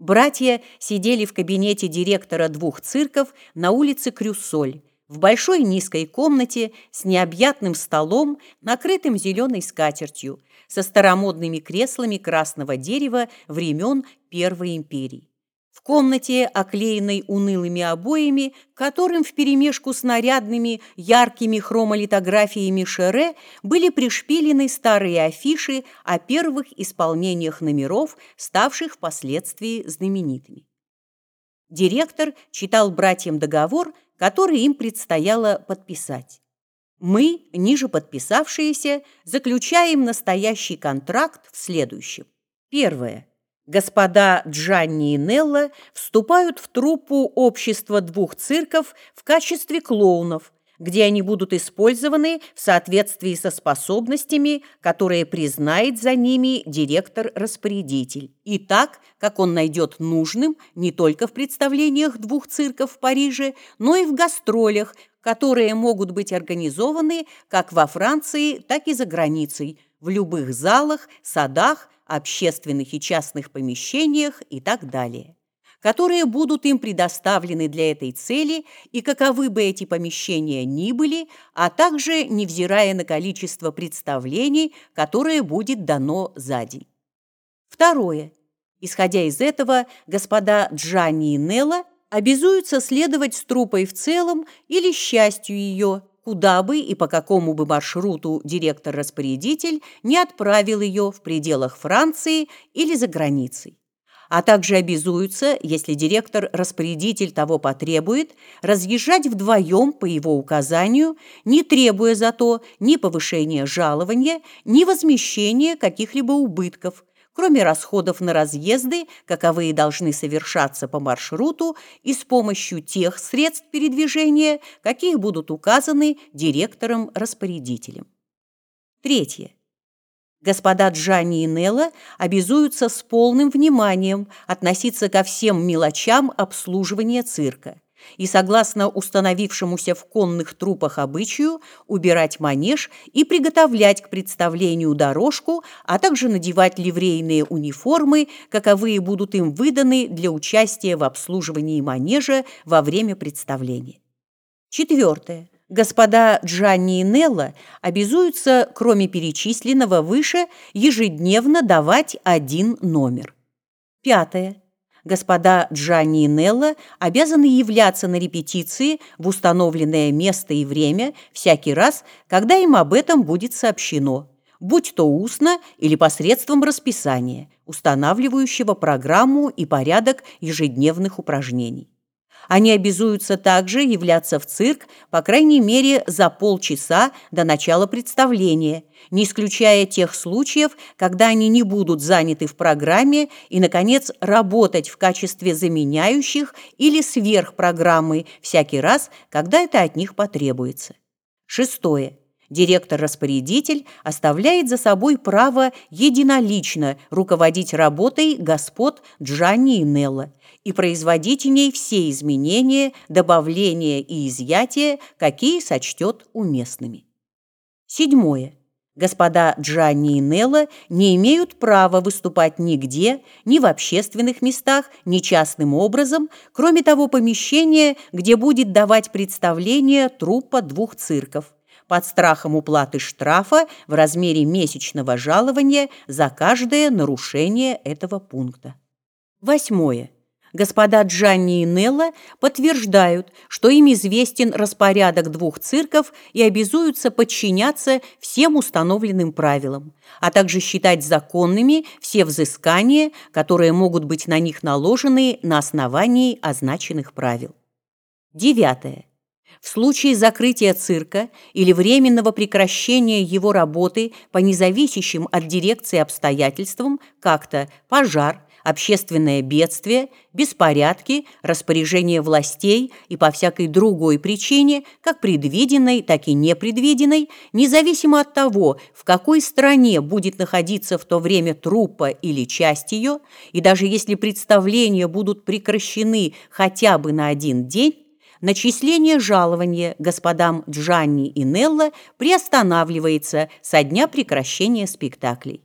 Братья сидели в кабинете директора двух цирков на улице Крюсоль, в большой низкой комнате с необъятным столом, накрытым зеленой скатертью, со старомодными креслами красного дерева времен Первой империи. В комнате, оклеенной унылыми обоями, которым вперемешку с нарядными яркими хромолитографиями Шере были пришпилены старые афиши о первых исполнениях номеров, ставших впоследствии знаменитыми. Директор читал братьям договор, который им предстояло подписать. Мы, ниже подписавшиеся, заключаем настоящий контракт в следующем. Первое. Господа Джанни и Нелла вступают в труппу общества двух цирков в качестве клоунов, где они будут использованы в соответствии со способностями, которые признает за ними директор-распорядитель, и так, как он найдет нужным не только в представлениях двух цирков в Париже, но и в гастролях, которые могут быть организованы как во Франции, так и за границей, в любых залах, садах, общественных и частных помещениях и так далее, которые будут им предоставлены для этой цели и каковы бы эти помещения ни были, а также невзирая на количество представлений, которое будет дано за день. Второе. Исходя из этого, господа Джанни и Нелла обязуются следовать с трупой в целом или счастью ее, куда бы и по какому бы маршруту директор-распорядитель не отправил ее в пределах Франции или за границей. А также обязуются, если директор-распорядитель того потребует, разъезжать вдвоем по его указанию, не требуя за то ни повышения жалования, ни возмещения каких-либо убытков, кроме расходов на разъезды, каковые должны совершаться по маршруту и с помощью тех средств передвижения, какие будут указаны директором-распорядителем. Третье. Господа Джанни и Нелла обязуются с полным вниманием относиться ко всем мелочам обслуживания цирка и, согласно установившемуся в конных трупах обычаю, убирать манеж и приготовлять к представлению дорожку, а также надевать ливрейные униформы, каковые будут им выданы для участия в обслуживании манежа во время представления. Четвертое. Господа Джанни и Нелла обязуются, кроме перечисленного выше, ежедневно давать один номер. Пятое господа Джанни и Нелла обязаны являться на репетиции в установленное место и время всякий раз, когда им об этом будет сообщено, будь то устно или посредством расписания, устанавливающего программу и порядок ежедневных упражнений. Они обязуются также являться в цирк, по крайней мере, за полчаса до начала представления, не исключая тех случаев, когда они не будут заняты в программе и, наконец, работать в качестве заменяющих или сверхпрограммы всякий раз, когда это от них потребуется. Шестое. Директор-распорядитель оставляет за собой право единолично руководить работой господ Джанни и Нелла и производить в ней все изменения, добавления и изъятия, какие сочтет уместными. Седьмое. Господа Джанни и Нелла не имеют права выступать нигде, ни в общественных местах, ни частным образом, кроме того помещения, где будет давать представление труппа двух цирков, под страхом уплаты штрафа в размере месячного жалования за каждое нарушение этого пункта. Восьмое господа Джанни и Нелла подтверждают, что им известен распорядок двух цирков и обязуются подчиняться всем установленным правилам, а также считать законными все взыскания, которые могут быть на них наложены на основании означенных правил. Девятое. В случае закрытия цирка или временного прекращения его работы по независящим от дирекции обстоятельствам, как-то пожар, общественное бедствие, беспорядки, распоряжение властей и по всякой другой причине, как предвиденной, так и непредвиденной, независимо от того, в какой стране будет находиться в то время труппа или часть ее, и даже если представления будут прекращены хотя бы на один день, начисление жалования господам Джанни и Нелла приостанавливается со дня прекращения спектаклей.